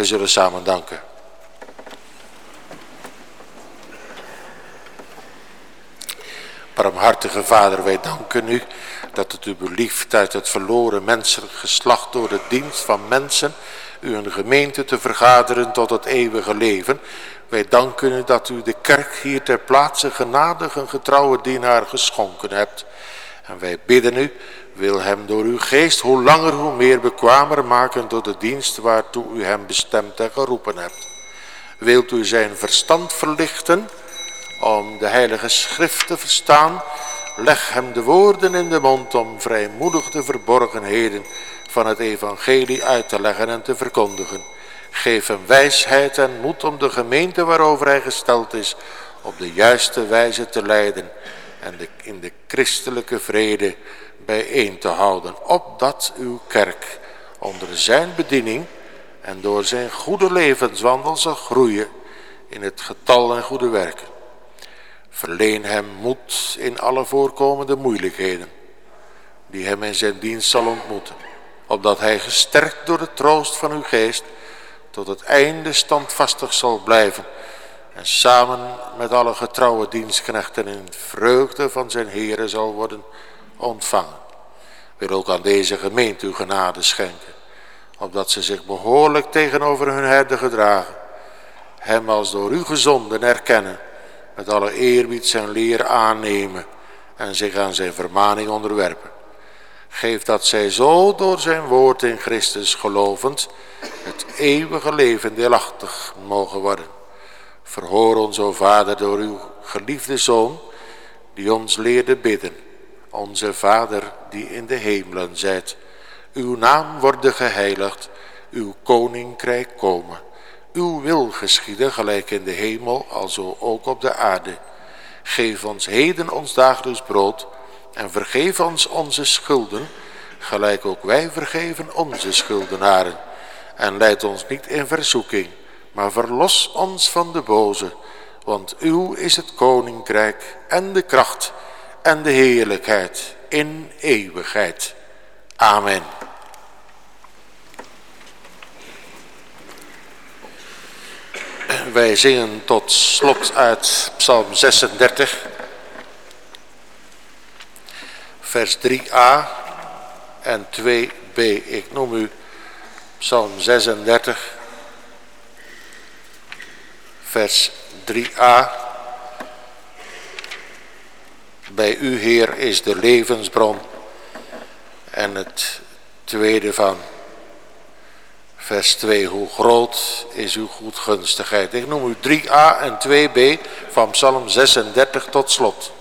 We zullen samen danken. Barmhartige Vader, wij danken u dat het u belieft uit het verloren menselijk geslacht door de dienst van mensen u een gemeente te vergaderen tot het eeuwige leven. Wij danken u dat u de kerk hier ter plaatse genadig een getrouwe dienaar geschonken hebt. En wij bidden u, wil hem door uw geest hoe langer hoe meer bekwamer maken tot de dienst waartoe u hem bestemd en geroepen hebt. Wilt u zijn verstand verlichten om de heilige schrift te verstaan, leg hem de woorden in de mond om vrijmoedig de verborgenheden van het evangelie uit te leggen en te verkondigen. Geef hem wijsheid en moed om de gemeente waarover hij gesteld is op de juiste wijze te leiden en in de christelijke vrede bijeen te houden, opdat uw kerk onder zijn bediening en door zijn goede levenswandel zal groeien in het getal en goede werken. Verleen hem moed in alle voorkomende moeilijkheden die hem in zijn dienst zal ontmoeten, opdat hij gesterkt door de troost van uw geest tot het einde standvastig zal blijven en samen met alle getrouwe dienstknechten in vreugde van zijn Heere zal worden ontvangen. Wil ook aan deze gemeente uw genade schenken, opdat ze zich behoorlijk tegenover hun herden gedragen, hem als door u gezonden erkennen, met alle eerbied zijn leer aannemen en zich aan zijn vermaning onderwerpen. Geef dat zij zo door zijn woord in Christus gelovend het eeuwige leven deelachtig mogen worden. Verhoor ons, o Vader, door uw geliefde Zoon, die ons leerde bidden. Onze Vader, die in de hemelen zijt. Uw naam worden geheiligd, uw koninkrijk komen. Uw wil geschieden, gelijk in de hemel, alzo ook op de aarde. Geef ons heden ons dagelijks brood en vergeef ons onze schulden, gelijk ook wij vergeven onze schuldenaren. En leid ons niet in verzoeking, maar verlos ons van de boze. Want uw is het koninkrijk en de kracht en de heerlijkheid in eeuwigheid. Amen. Wij zingen tot slot uit Psalm 36, vers 3a en 2b. Ik noem u Psalm 36, vers 3a. Bij u, Heer, is de levensbron. En het tweede van vers 2. Hoe groot is uw goedgunstigheid. Ik noem u 3a en 2b van Psalm 36 tot slot.